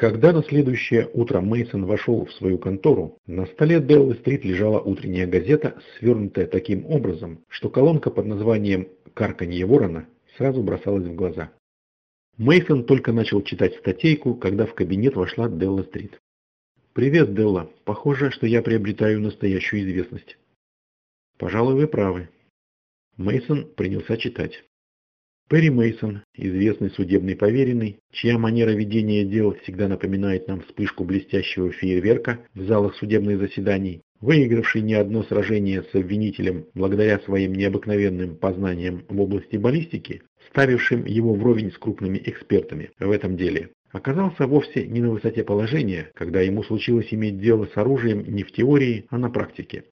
Когда на следующее утро Мейсон вошел в свою контору, на столе Деллы-стрит лежала утренняя газета, свернутая таким образом, что колонка под названием «Карканье ворона» сразу бросалась в глаза. Мейсон только начал читать статейку, когда в кабинет вошла Делла-стрит. «Привет, Делла. Похоже, что я приобретаю настоящую известность». «Пожалуй, вы правы». Мейсон принялся читать. Перри Мейсон, известный судебный поверенный, чья манера ведения дел всегда напоминает нам вспышку блестящего фейерверка в залах судебных заседаний, выигравший не одно сражение с обвинителем благодаря своим необыкновенным познаниям в области баллистики, ставившим его вровень с крупными экспертами в этом деле, оказался вовсе не на высоте положения, когда ему случилось иметь дело с оружием не в теории, а на практике.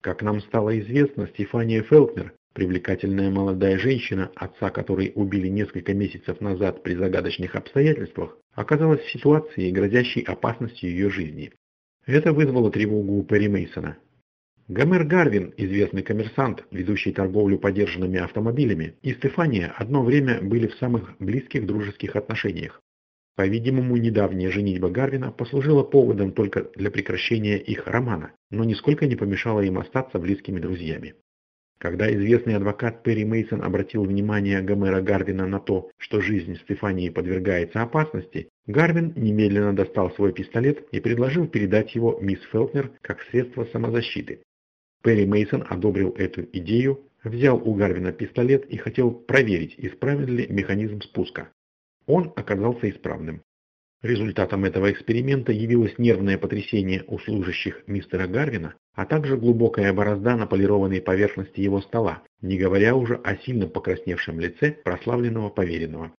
Как нам стало известно, Стефания Фелкнер Привлекательная молодая женщина, отца которой убили несколько месяцев назад при загадочных обстоятельствах, оказалась в ситуации, грозящей опасностью ее жизни. Это вызвало тревогу у Перри Мейсона. Гомер Гарвин, известный коммерсант, ведущий торговлю подержанными автомобилями, и Стефания одно время были в самых близких дружеских отношениях. По-видимому, недавняя женитьба Гарвина послужила поводом только для прекращения их романа, но нисколько не помешала им остаться близкими друзьями. Когда известный адвокат Перри Мейсон обратил внимание Гомера Гарвина на то, что жизнь Стефании подвергается опасности, Гарвин немедленно достал свой пистолет и предложил передать его мисс Фелтнер как средство самозащиты. Перри Мейсон одобрил эту идею, взял у Гарвина пистолет и хотел проверить, исправен ли механизм спуска. Он оказался исправным. Результатом этого эксперимента явилось нервное потрясение у служащих мистера Гарвина, а также глубокая борозда на полированной поверхности его стола, не говоря уже о сильно покрасневшем лице прославленного поверенного.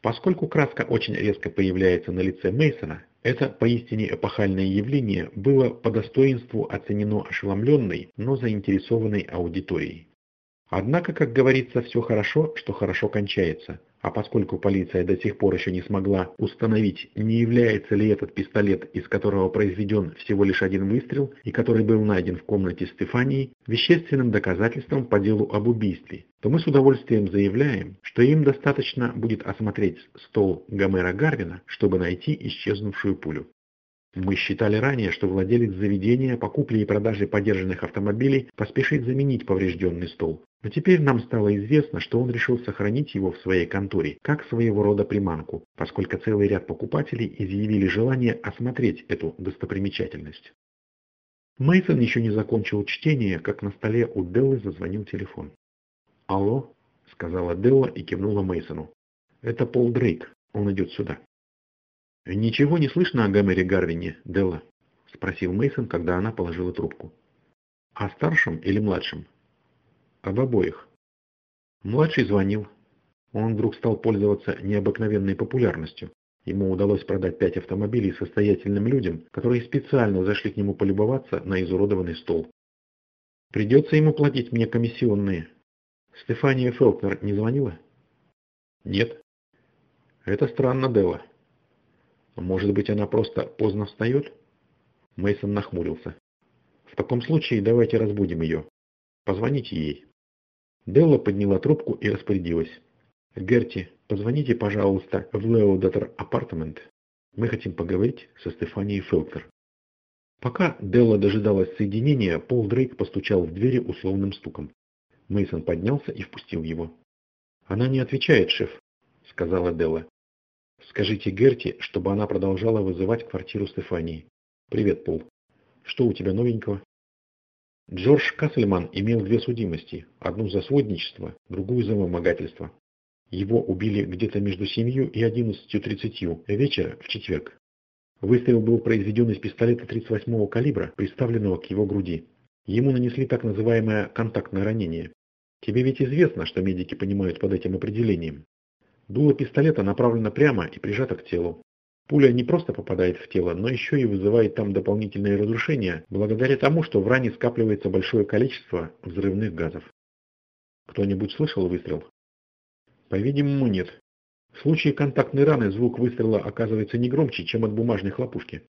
Поскольку краска очень резко появляется на лице Мейсона, это поистине эпохальное явление было по достоинству оценено ошеломленной, но заинтересованной аудиторией. Однако, как говорится, все хорошо, что хорошо кончается. А поскольку полиция до сих пор еще не смогла установить, не является ли этот пистолет, из которого произведен всего лишь один выстрел и который был найден в комнате Стефании, вещественным доказательством по делу об убийстве, то мы с удовольствием заявляем, что им достаточно будет осмотреть стол Гомера Гарвина, чтобы найти исчезнувшую пулю. Мы считали ранее, что владелец заведения по купле и продаже подержанных автомобилей поспешит заменить поврежденный стол. Но теперь нам стало известно, что он решил сохранить его в своей конторе, как своего рода приманку, поскольку целый ряд покупателей изъявили желание осмотреть эту достопримечательность. Мейсон еще не закончил чтение, как на столе у Деллы зазвонил телефон. «Алло», — сказала Делла и кивнула Мейсону. «Это Пол Дрейк. Он идет сюда». «Ничего не слышно о Гомере Гарвине, Делла?» – спросил Мейсон, когда она положила трубку. «О старшем или младшем?» «Об обоих». Младший звонил. Он вдруг стал пользоваться необыкновенной популярностью. Ему удалось продать пять автомобилей состоятельным людям, которые специально зашли к нему полюбоваться на изуродованный стол. «Придется ему платить мне комиссионные». Стефания Фелкнер не звонила? «Нет». «Это странно, Делла. Может быть, она просто поздно встает? Мейсон нахмурился. В таком случае давайте разбудим ее. Позвоните ей. Делла подняла трубку и распорядилась. Герти, позвоните, пожалуйста, в Леодатор апартамент. Мы хотим поговорить со Стефанией Фелтер. Пока Делла дожидалась соединения, Пол Дрейк постучал в двери условным стуком. Мейсон поднялся и впустил его. «Она не отвечает, шеф», — сказала Делла. Скажите Герти, чтобы она продолжала вызывать квартиру Стефании. Привет, Пол. Что у тебя новенького? Джордж Кассельман имел две судимости, одну за сводничество, другую за вымогательство. Его убили где-то между 7 и 11.30 вечера в четверг. Выстрел был произведен из пистолета 38-го калибра, приставленного к его груди. Ему нанесли так называемое контактное ранение. Тебе ведь известно, что медики понимают под этим определением. Дуло пистолета направлено прямо и прижато к телу. Пуля не просто попадает в тело, но еще и вызывает там дополнительные разрушения, благодаря тому, что в ране скапливается большое количество взрывных газов. Кто-нибудь слышал выстрел? По-видимому, нет. В случае контактной раны звук выстрела оказывается не громче, чем от бумажной хлопушки.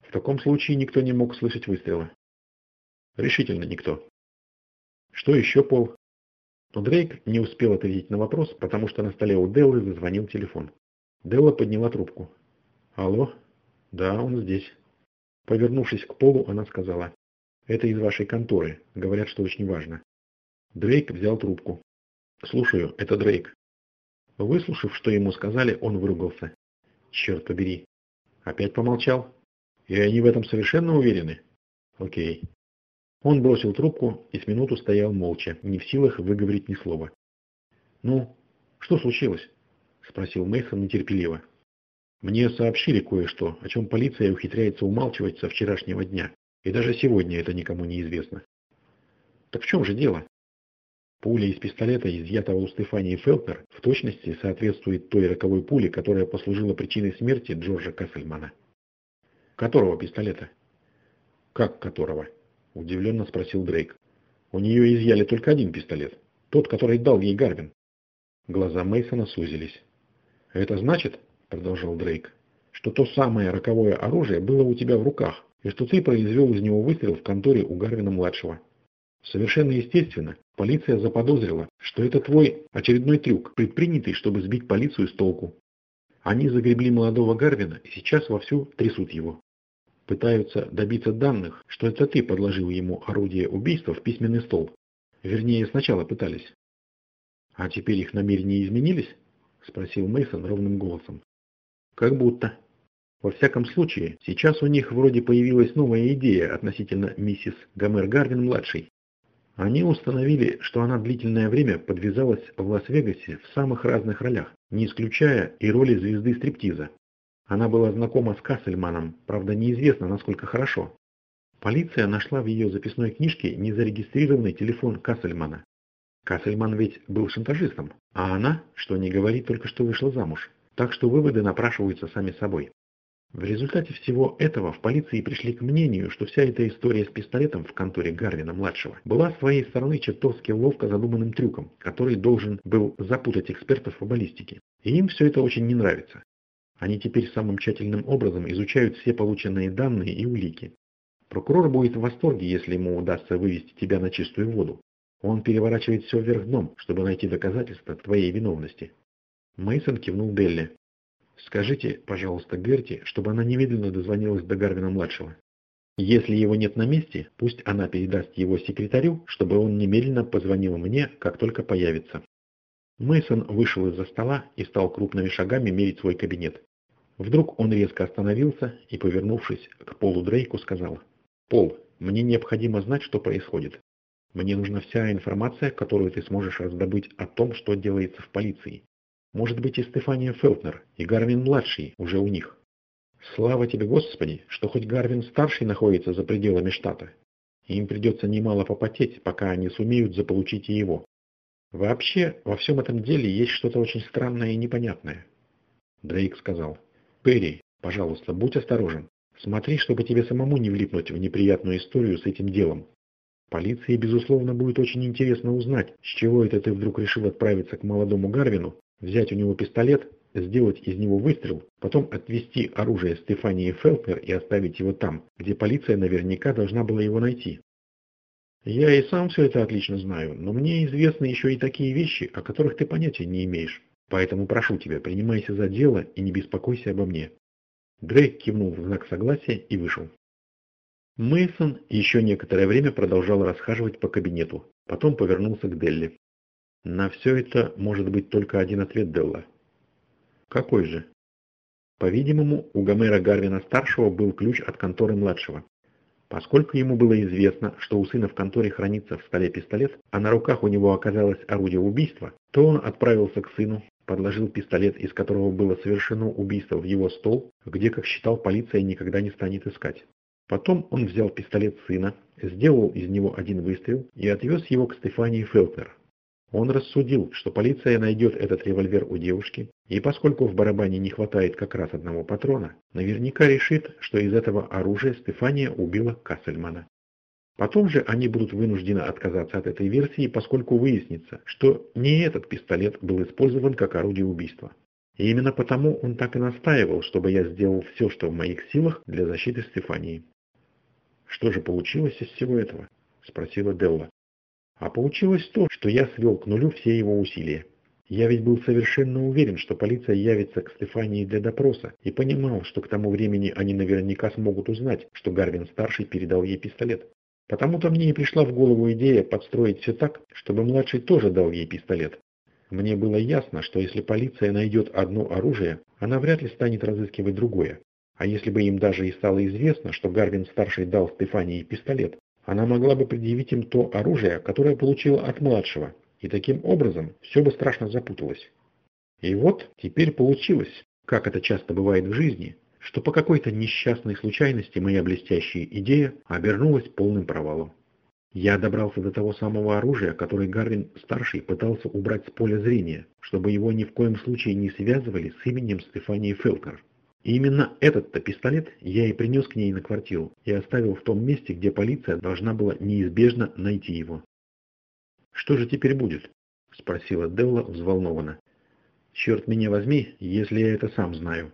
В таком случае никто не мог слышать выстрела. Решительно никто. Что еще, Пол? Но Дрейк не успел ответить на вопрос, потому что на столе у Деллы зазвонил телефон. Делла подняла трубку. Алло? Да, он здесь. Повернувшись к полу, она сказала. Это из вашей конторы. Говорят, что очень важно. Дрейк взял трубку. Слушаю, это Дрейк. Выслушав, что ему сказали, он выругался. Черт побери. Опять помолчал? И они в этом совершенно уверены? Окей. Он бросил трубку и с минуту стоял молча, не в силах выговорить ни слова. «Ну, что случилось?» – спросил Мейсон нетерпеливо. «Мне сообщили кое-что, о чем полиция ухитряется умалчивать со вчерашнего дня, и даже сегодня это никому не известно». «Так в чем же дело?» Пуля из пистолета, изъятого у Стефании Фелтнер, в точности соответствует той роковой пуле, которая послужила причиной смерти Джорджа Кассельмана. «Которого пистолета?» «Как которого?» – удивленно спросил Дрейк. «У нее изъяли только один пистолет, тот, который дал ей Гарвин». Глаза Мейсона сузились. «Это значит, — продолжал Дрейк, — что то самое роковое оружие было у тебя в руках, и что ты произвел из него выстрел в конторе у Гарвина-младшего. Совершенно естественно, полиция заподозрила, что это твой очередной трюк, предпринятый, чтобы сбить полицию с толку. Они загребли молодого Гарвина и сейчас вовсю трясут его. Пытаются добиться данных, что это ты подложил ему орудие убийства в письменный стол. Вернее, сначала пытались. А теперь их намерения изменились? Спросил Мейсон ровным голосом. Как будто. Во всяком случае, сейчас у них вроде появилась новая идея относительно миссис Гомер Гарвин-младшей. Они установили, что она длительное время подвязалась в Лас-Вегасе в самых разных ролях, не исключая и роли звезды стриптиза. Она была знакома с Кассельманом, правда неизвестно, насколько хорошо. Полиция нашла в ее записной книжке незарегистрированный телефон Кассельмана. Кассельман ведь был шантажистом, а она, что не говорит, только что вышла замуж. Так что выводы напрашиваются сами собой. В результате всего этого в полиции пришли к мнению, что вся эта история с пистолетом в конторе Гарвина-младшего была с своей стороны чертовски ловко задуманным трюком, который должен был запутать экспертов по баллистике. И им все это очень не нравится. Они теперь самым тщательным образом изучают все полученные данные и улики. Прокурор будет в восторге, если ему удастся вывести тебя на чистую воду. Он переворачивает все вверх дном, чтобы найти доказательства твоей виновности. Мейсон кивнул Делли. Скажите, пожалуйста, Герти, чтобы она немедленно дозвонилась до Гарвина-младшего. Если его нет на месте, пусть она передаст его секретарю, чтобы он немедленно позвонил мне, как только появится. Мейсон вышел из-за стола и стал крупными шагами мерить свой кабинет. Вдруг он резко остановился и, повернувшись к Полу Дрейку, сказал, «Пол, мне необходимо знать, что происходит. Мне нужна вся информация, которую ты сможешь раздобыть о том, что делается в полиции. Может быть и Стефания Фелтнер, и Гарвин-младший уже у них. Слава тебе, Господи, что хоть Гарвин-старший находится за пределами штата. Им придется немало попотеть, пока они сумеют заполучить и его. Вообще, во всем этом деле есть что-то очень странное и непонятное. Дрейк сказал. Перри, пожалуйста, будь осторожен. Смотри, чтобы тебе самому не влипнуть в неприятную историю с этим делом. Полиции, безусловно, будет очень интересно узнать, с чего это ты вдруг решил отправиться к молодому Гарвину, взять у него пистолет, сделать из него выстрел, потом отвезти оружие Стефании Фелтнер и оставить его там, где полиция наверняка должна была его найти. Я и сам все это отлично знаю, но мне известны еще и такие вещи, о которых ты понятия не имеешь. Поэтому прошу тебя, принимайся за дело и не беспокойся обо мне». Дрейк кивнул в знак согласия и вышел. Мейсон еще некоторое время продолжал расхаживать по кабинету, потом повернулся к Делли. «На все это может быть только один ответ, Делла». «Какой же?» По-видимому, у Гомера Гарвина-старшего был ключ от конторы младшего. Поскольку ему было известно, что у сына в конторе хранится в столе пистолет, а на руках у него оказалось орудие убийства, то он отправился к сыну, подложил пистолет, из которого было совершено убийство в его стол, где, как считал, полиция никогда не станет искать. Потом он взял пистолет сына, сделал из него один выстрел и отвез его к Стефании Фелтнер. Он рассудил, что полиция найдет этот револьвер у девушки, и поскольку в барабане не хватает как раз одного патрона, наверняка решит, что из этого оружия Стефания убила Кассельмана. Потом же они будут вынуждены отказаться от этой версии, поскольку выяснится, что не этот пистолет был использован как орудие убийства. И именно потому он так и настаивал, чтобы я сделал все, что в моих силах для защиты Стефании. «Что же получилось из всего этого?» – спросила Делла. «А получилось то, что я свел к нулю все его усилия. Я ведь был совершенно уверен, что полиция явится к Стефании для допроса, и понимал, что к тому времени они наверняка смогут узнать, что Гарвин-старший передал ей пистолет. Потому-то мне и пришла в голову идея подстроить все так, чтобы младший тоже дал ей пистолет. Мне было ясно, что если полиция найдет одно оружие, она вряд ли станет разыскивать другое. А если бы им даже и стало известно, что Гарвин-старший дал Стефании пистолет, она могла бы предъявить им то оружие, которое получила от младшего, и таким образом все бы страшно запуталось. И вот теперь получилось, как это часто бывает в жизни, что по какой-то несчастной случайности моя блестящая идея обернулась полным провалом. Я добрался до того самого оружия, которое Гарвин-старший пытался убрать с поля зрения, чтобы его ни в коем случае не связывали с именем Стефании Фелкер. И именно этот-то пистолет я и принес к ней на квартиру и оставил в том месте, где полиция должна была неизбежно найти его. «Что же теперь будет?» – спросила Делла взволнованно. «Черт меня возьми, если я это сам знаю.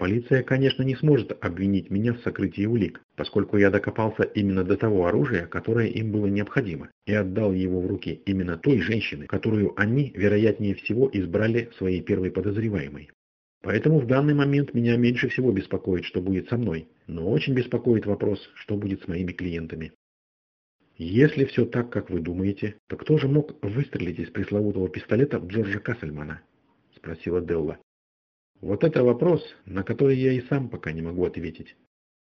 Полиция, конечно, не сможет обвинить меня в сокрытии улик, поскольку я докопался именно до того оружия, которое им было необходимо, и отдал его в руки именно той женщины, которую они, вероятнее всего, избрали своей первой подозреваемой. Поэтому в данный момент меня меньше всего беспокоит, что будет со мной, но очень беспокоит вопрос, что будет с моими клиентами. Если все так, как вы думаете, то кто же мог выстрелить из пресловутого пистолета Джорджа Кассельмана? Спросила Делла. Вот это вопрос, на который я и сам пока не могу ответить.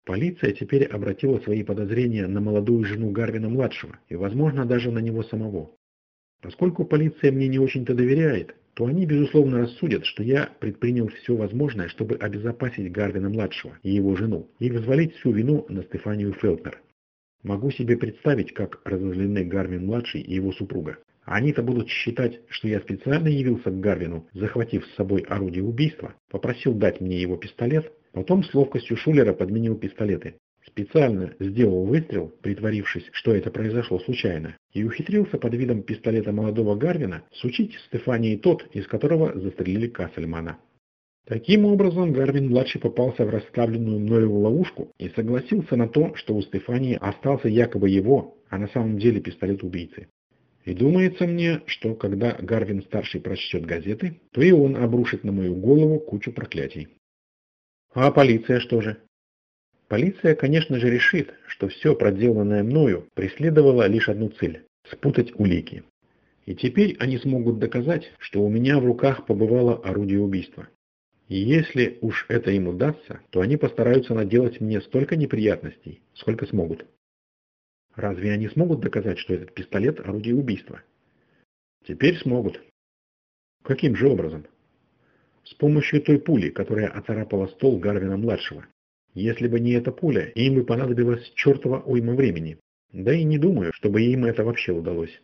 Полиция теперь обратила свои подозрения на молодую жену Гарвина-младшего и, возможно, даже на него самого. Поскольку полиция мне не очень-то доверяет, то они, безусловно, рассудят, что я предпринял все возможное, чтобы обезопасить Гарвина-младшего и его жену и взвалить всю вину на Стефанию Фелтнер. Могу себе представить, как разозлены Гарвин-младший и его супруга. Они-то будут считать, что я специально явился к Гарвину, захватив с собой орудие убийства, попросил дать мне его пистолет, потом с ловкостью Шулера подменил пистолеты. Специально сделал выстрел, притворившись, что это произошло случайно, и ухитрился под видом пистолета молодого Гарвина сучить Стефании тот, из которого застрелили Кассельмана. Таким образом, Гарвин-младший попался в расставленную мною ловушку и согласился на то, что у Стефании остался якобы его, а на самом деле пистолет убийцы. И думается мне, что когда Гарвин-старший прочтет газеты, то и он обрушит на мою голову кучу проклятий. А полиция что же? Полиция, конечно же, решит, что все проделанное мною преследовало лишь одну цель – спутать улики. И теперь они смогут доказать, что у меня в руках побывало орудие убийства. И если уж это им удастся, то они постараются наделать мне столько неприятностей, сколько смогут. Разве они смогут доказать, что этот пистолет – орудие убийства? Теперь смогут. Каким же образом? С помощью той пули, которая оцарапала стол Гарвина-младшего. Если бы не эта пуля, им бы понадобилось чертова уйма времени. Да и не думаю, чтобы им это вообще удалось.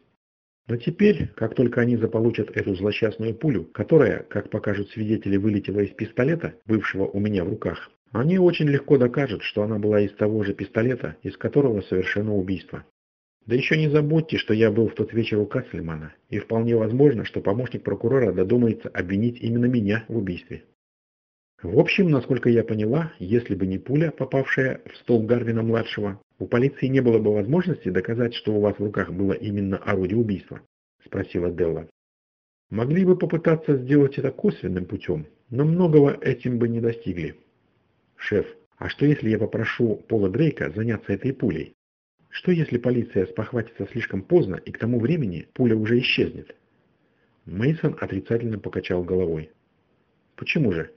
Но теперь, как только они заполучат эту злосчастную пулю, которая, как покажут свидетели, вылетела из пистолета, бывшего у меня в руках, они очень легко докажут, что она была из того же пистолета, из которого совершено убийство. Да еще не забудьте, что я был в тот вечер у Кассельмана, и вполне возможно, что помощник прокурора додумается обвинить именно меня в убийстве. В общем, насколько я поняла, если бы не пуля, попавшая в стол Гарвина-младшего, у полиции не было бы возможности доказать, что у вас в руках было именно орудие убийства? Спросила Делла. Могли бы попытаться сделать это косвенным путем, но многого этим бы не достигли. Шеф, а что если я попрошу Пола Дрейка заняться этой пулей? Что если полиция спохватится слишком поздно и к тому времени пуля уже исчезнет? Мейсон отрицательно покачал головой. Почему же?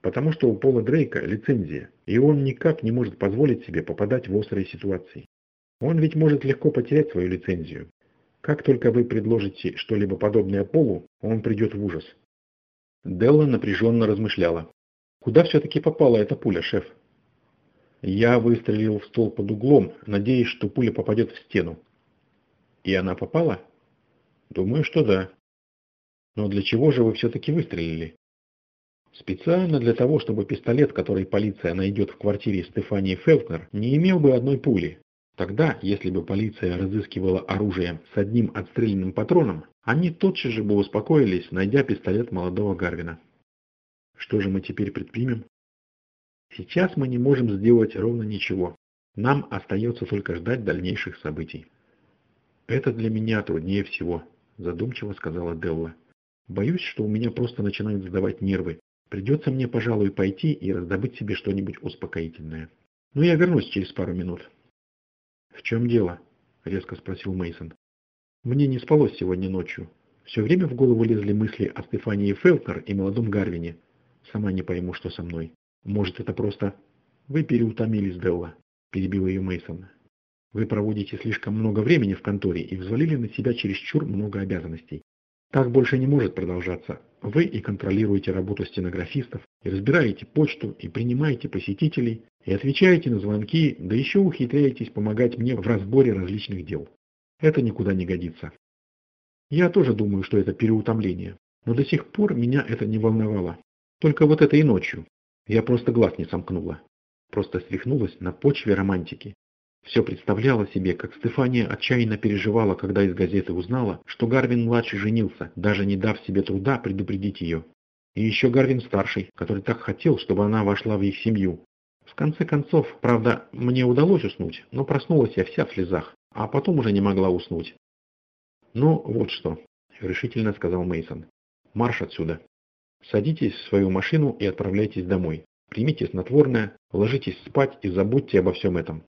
Потому что у Пола Дрейка лицензия, и он никак не может позволить себе попадать в острые ситуации. Он ведь может легко потерять свою лицензию. Как только вы предложите что-либо подобное Полу, он придет в ужас. Делла напряженно размышляла. Куда все-таки попала эта пуля, шеф? Я выстрелил в стол под углом, надеясь, что пуля попадет в стену. И она попала? Думаю, что да. Но для чего же вы все-таки выстрелили? Специально для того, чтобы пистолет, который полиция найдет в квартире Стефании Фелкнер, не имел бы одной пули. Тогда, если бы полиция разыскивала оружие с одним отстрелянным патроном, они тотчас же бы успокоились, найдя пистолет молодого Гарвина. Что же мы теперь предпримем? Сейчас мы не можем сделать ровно ничего. Нам остается только ждать дальнейших событий. Это для меня труднее всего, задумчиво сказала Делла. Боюсь, что у меня просто начинают сдавать нервы. Придется мне, пожалуй, пойти и раздобыть себе что-нибудь успокоительное. Но я вернусь через пару минут. В чем дело? резко спросил Мейсон. Мне не спалось сегодня ночью. Все время в голову лезли мысли о Стефании Фелтнер и молодом Гарвине. Сама не пойму, что со мной. Может, это просто... Вы переутомились, Делла, перебил ее Мейсон. Вы проводите слишком много времени в конторе и взвалили на себя чересчур много обязанностей. Так больше не может продолжаться. Вы и контролируете работу стенографистов, и разбираете почту, и принимаете посетителей, и отвечаете на звонки, да еще ухитряетесь помогать мне в разборе различных дел. Это никуда не годится. Я тоже думаю, что это переутомление, но до сих пор меня это не волновало. Только вот этой ночью. Я просто глаз не сомкнула. Просто свихнулась на почве романтики. Все представляла себе, как Стефания отчаянно переживала, когда из газеты узнала, что Гарвин-младший женился, даже не дав себе труда предупредить ее. И еще Гарвин-старший, который так хотел, чтобы она вошла в их семью. В конце концов, правда, мне удалось уснуть, но проснулась я вся в слезах, а потом уже не могла уснуть. «Ну, вот что», — решительно сказал Мейсон. «Марш отсюда. Садитесь в свою машину и отправляйтесь домой. Примите снотворное, ложитесь спать и забудьте обо всем этом.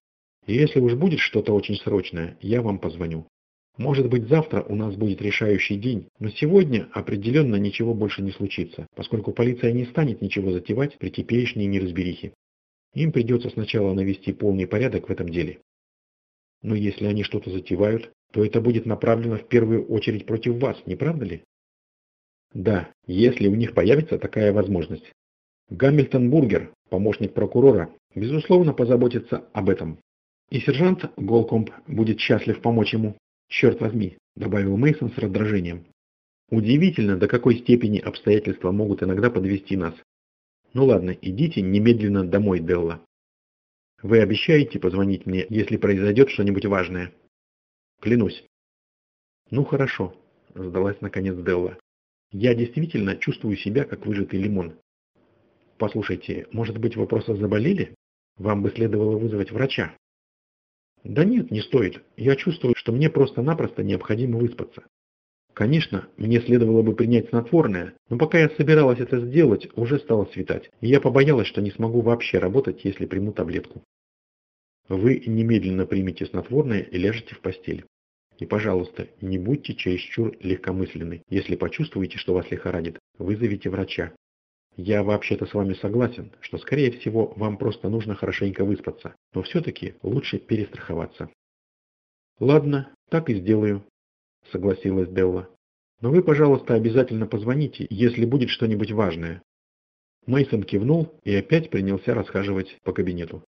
И если уж будет что-то очень срочное, я вам позвоню. Может быть завтра у нас будет решающий день, но сегодня определенно ничего больше не случится, поскольку полиция не станет ничего затевать при теперешней неразберихе. Им придется сначала навести полный порядок в этом деле. Но если они что-то затевают, то это будет направлено в первую очередь против вас, не правда ли? Да, если у них появится такая возможность. Гамильтон Бургер, помощник прокурора, безусловно позаботится об этом. И сержант Голкомп будет счастлив помочь ему. Черт возьми, добавил Мейсон с раздражением. Удивительно, до какой степени обстоятельства могут иногда подвести нас. Ну ладно, идите немедленно домой, Делла. Вы обещаете позвонить мне, если произойдет что-нибудь важное? Клянусь. Ну хорошо, сдалась наконец Делла. Я действительно чувствую себя как выжатый лимон. Послушайте, может быть вы просто заболели? Вам бы следовало вызвать врача. Да нет, не стоит. Я чувствую, что мне просто-напросто необходимо выспаться. Конечно, мне следовало бы принять снотворное, но пока я собиралась это сделать, уже стало светать, и я побоялась, что не смогу вообще работать, если приму таблетку. Вы немедленно примите снотворное и ляжете в постель. И, пожалуйста, не будьте чересчур легкомысленны. Если почувствуете, что вас лихорадит, вызовите врача. Я вообще-то с вами согласен, что скорее всего вам просто нужно хорошенько выспаться, но все-таки лучше перестраховаться. Ладно, так и сделаю, согласилась Делла. Но вы, пожалуйста, обязательно позвоните, если будет что-нибудь важное. Мейсон кивнул и опять принялся расхаживать по кабинету.